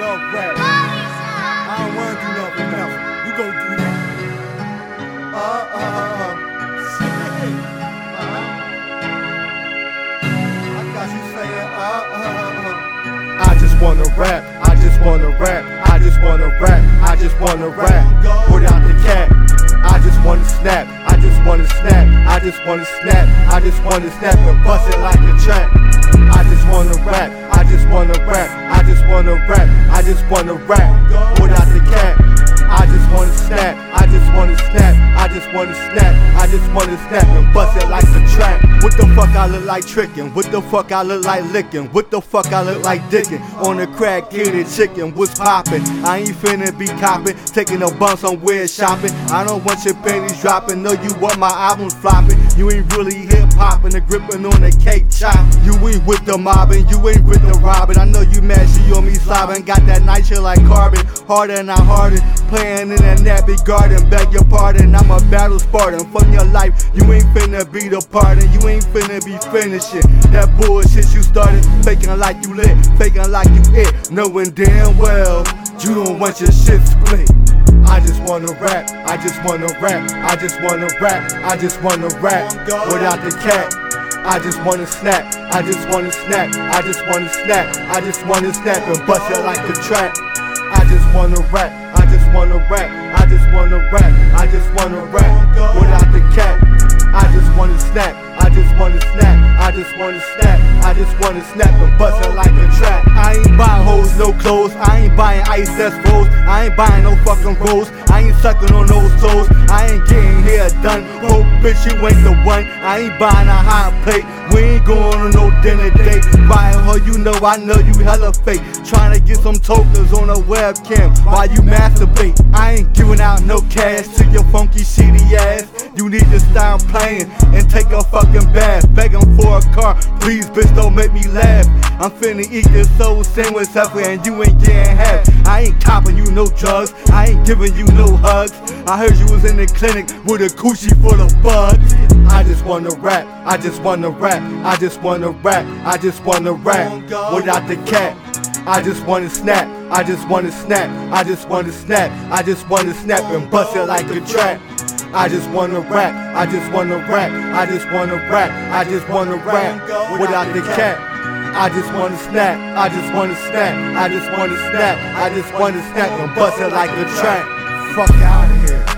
love rap. I don't wanna do nothing else. You do that. Uh uh uh. Uh-huh. Uh, uh, uh, uh. just wanna rap. I just wanna rap. I just wanna rap. I just wanna rap. Put out the cat. I just wanna snap. I just wanna snap. I just wanna snap. I just wanna snap and bust it like a trap. Wanna snap and bust it like a trap. What the fuck I look like tricking? What the fuck I look like licking? What the fuck I look like dicking? On the crack, kitty chicken, what's poppin'? I ain't finna be copping, taking a bump somewhere shopping. I don't want your panties dropping, no, you want my albums flopping. You ain't really hip hopping, the gripping on the cake chop. You ain't with the mobbing, you ain't with the robbing. I know you mad, slobbing. Got that shit like carbon, harder not harder. Playing in a nappy garden, beg your pardon. I'm a battle Spartan from your life. You ain't finna be the pardon, you ain't finna be finishing that bullshit you started. Faking like you lit, faking like you it, knowing damn well you don't want your shit split. I just wanna rap, I just wanna rap, I just wanna rap, I just wanna rap without the cat. I just wanna snap, I just wanna snap, I just wanna snap, I just wanna snap and bust it like a trap. I just wanna rap, I just wanna rap, I just wanna rap, I just wanna rap without the cat. I just wanna snap, I just wanna snap, I just wanna snap, I just wanna snap and bust it like a trap. I ain't buying hoes, no clothes, I ain't buying ice that's froze, I ain't buying no fucking rolls, I ain't sucking on those toes, I ain't getting here done. Hope bitch you ain't the one, I ain't buying a hot plate, we ain't going on no dinner date. Buying her, you know I know you hella fake, trying to get some tokens on a webcam while you masturbate. I ain't giving out no cash to your funky shitty ass. You need to stop playing and take a fucking bath. Begging for a car, please, bitch, don't make me laugh. I'm finna eat this soul sandwich heifer and you ain't getting half. I ain't copping you no drugs, I ain't giving you no hugs. I heard you was in the clinic with a coochie full of bugs. I just wanna rap, I just wanna rap, I just wanna rap, I just wanna rap without the cat. I just wanna snap, I just wanna snap, I just wanna snap, I just wanna snap and bust it like a trap. I just wanna rap, I just wanna rap, I just wanna rap, I just wanna rap without the cat. I just wanna snap, I just wanna snap, I just wanna snap, I just wanna snap and bust it like a trap. Fuck out of here.